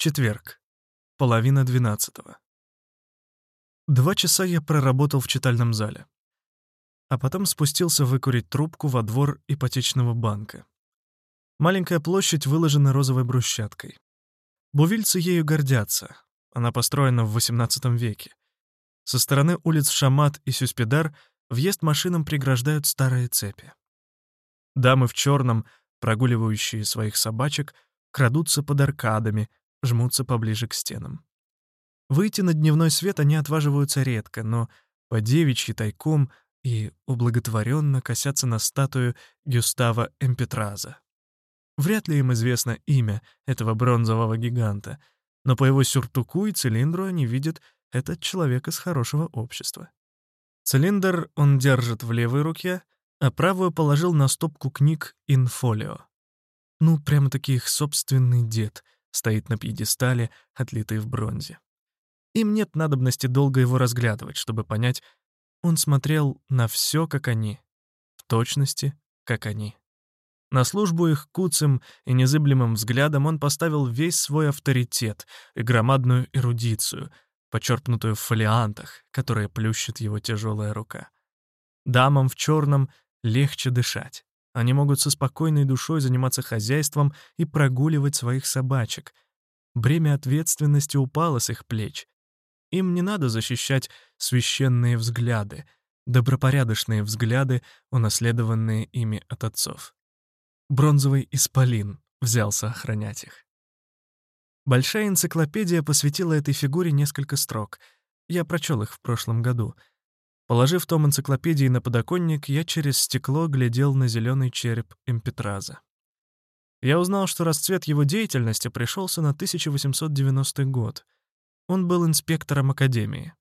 Четверг. Половина двенадцатого. Два часа я проработал в читальном зале. А потом спустился выкурить трубку во двор ипотечного банка. Маленькая площадь выложена розовой брусчаткой. Бувильцы ею гордятся. Она построена в XVIII веке. Со стороны улиц Шамат и Сюспидар въезд машинам преграждают старые цепи. Дамы в черном, прогуливающие своих собачек, крадутся под аркадами, жмутся поближе к стенам. Выйти на дневной свет они отваживаются редко, но по девичьи тайком и ублаготворенно косятся на статую Гюстава Эмпетраза. Вряд ли им известно имя этого бронзового гиганта, но по его сюртуку и цилиндру они видят этот человек из хорошего общества. Цилиндр он держит в левой руке, а правую положил на стопку книг «Инфолио». Ну, прямо-таки их собственный дед стоит на пьедестале, отлитый в бронзе. Им нет надобности долго его разглядывать, чтобы понять, он смотрел на все, как они, в точности, как они. На службу их куцым и незыблемым взглядом он поставил весь свой авторитет и громадную эрудицию, почерпнутую в фолиантах, которые плющит его тяжелая рука. Дамам в черном легче дышать. Они могут со спокойной душой заниматься хозяйством и прогуливать своих собачек. Бремя ответственности упало с их плеч. Им не надо защищать священные взгляды, добропорядочные взгляды, унаследованные ими от отцов. Бронзовый исполин взялся охранять их. Большая энциклопедия посвятила этой фигуре несколько строк. Я прочел их в прошлом году. Положив том энциклопедии на подоконник, я через стекло глядел на зеленый череп Эмпетраза. Я узнал, что расцвет его деятельности пришелся на 1890 год. Он был инспектором академии.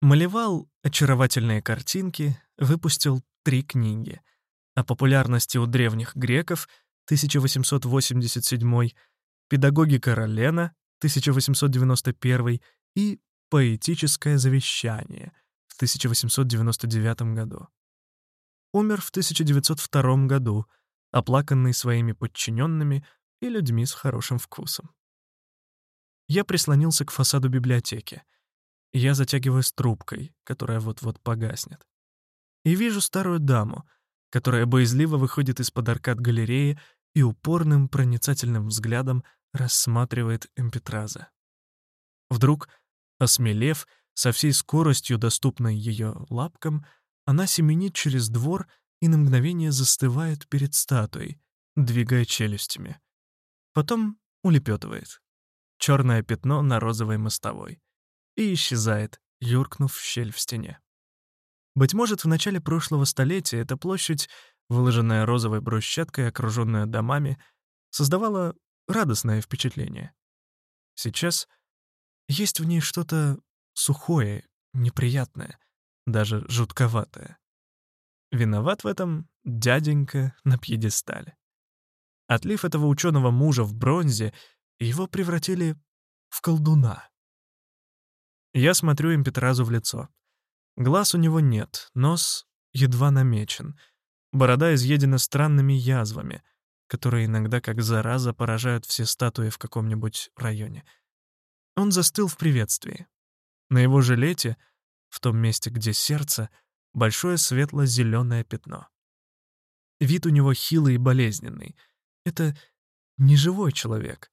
Малевал очаровательные картинки, выпустил три книги — о популярности у древних греков 1887, педагогика Ролена 1891 и поэтическое завещание 1899 году. Умер в 1902 году, оплаканный своими подчиненными и людьми с хорошим вкусом. Я прислонился к фасаду библиотеки. Я затягиваюсь трубкой, которая вот-вот погаснет. И вижу старую даму — которая боязливо выходит из-под аркад галереи и упорным проницательным взглядом рассматривает Эмпетраза. Вдруг, осмелев, со всей скоростью, доступной ее лапкам, она семенит через двор и на мгновение застывает перед статуей, двигая челюстями. Потом улепетывает. Черное пятно на розовой мостовой. И исчезает, юркнув в щель в стене. Быть может, в начале прошлого столетия эта площадь, выложенная розовой брусчаткой, окруженная домами, создавала радостное впечатление. Сейчас есть в ней что-то сухое, неприятное, даже жутковатое. Виноват в этом дяденька на пьедестале. Отлив этого ученого мужа в бронзе, его превратили в колдуна. Я смотрю им Петразу в лицо. Глаз у него нет, нос едва намечен. Борода изъедена странными язвами, которые иногда как зараза поражают все статуи в каком-нибудь районе. Он застыл в приветствии. На его жилете, в том месте, где сердце, большое светло-зеленое пятно. Вид у него хилый и болезненный. Это не живой человек.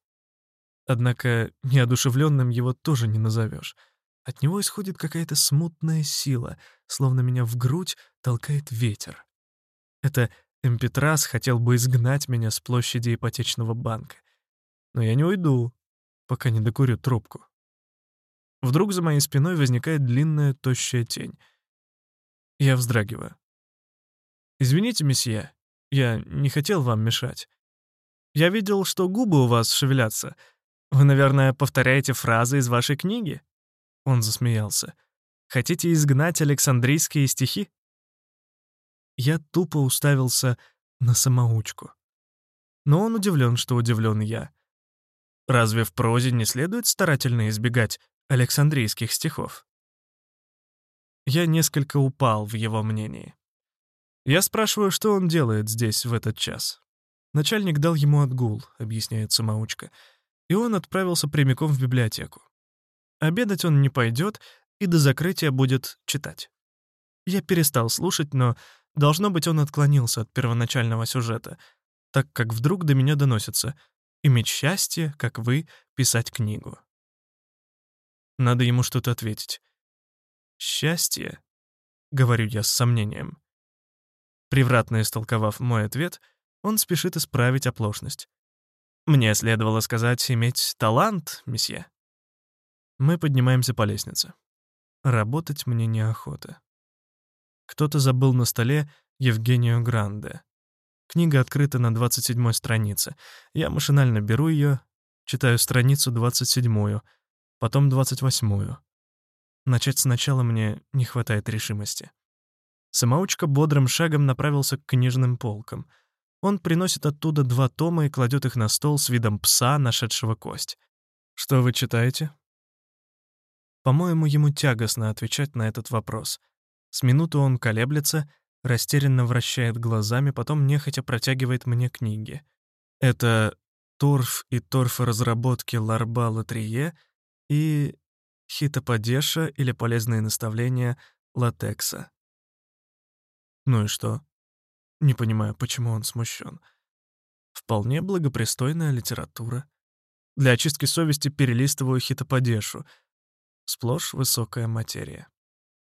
Однако неодушевленным его тоже не назовешь. От него исходит какая-то смутная сила, словно меня в грудь толкает ветер. Это Эмпетрас хотел бы изгнать меня с площади ипотечного банка. Но я не уйду, пока не докурю трубку. Вдруг за моей спиной возникает длинная, тощая тень. Я вздрагиваю. «Извините, месье, я не хотел вам мешать. Я видел, что губы у вас шевелятся. Вы, наверное, повторяете фразы из вашей книги?» Он засмеялся. «Хотите изгнать Александрийские стихи?» Я тупо уставился на самоучку. Но он удивлен, что удивлен я. Разве в прозе не следует старательно избегать Александрийских стихов? Я несколько упал в его мнении. Я спрашиваю, что он делает здесь в этот час. Начальник дал ему отгул, объясняет самоучка. и он отправился прямиком в библиотеку. Обедать он не пойдет и до закрытия будет читать. Я перестал слушать, но, должно быть, он отклонился от первоначального сюжета, так как вдруг до меня доносится «Иметь счастье, как вы, писать книгу». Надо ему что-то ответить. «Счастье?» — говорю я с сомнением. Превратно истолковав мой ответ, он спешит исправить оплошность. «Мне следовало сказать иметь талант, месье». Мы поднимаемся по лестнице. Работать мне неохота. Кто-то забыл на столе Евгению Гранде. Книга открыта на 27-й странице. Я машинально беру ее, читаю страницу 27-ю, потом 28-ю. Начать сначала мне не хватает решимости. Самоучка бодрым шагом направился к книжным полкам. Он приносит оттуда два тома и кладет их на стол с видом пса, нашедшего кость. «Что вы читаете?» По-моему, ему тягостно отвечать на этот вопрос. С минуту он колеблется, растерянно вращает глазами, потом нехотя протягивает мне книги. Это «Торф и торфоразработки Ларба Латрие» и «Хитоподеша» или «Полезные наставления Латекса». Ну и что? Не понимаю, почему он смущен. Вполне благопристойная литература. Для очистки совести перелистываю хитоподешу — Сплошь высокая материя.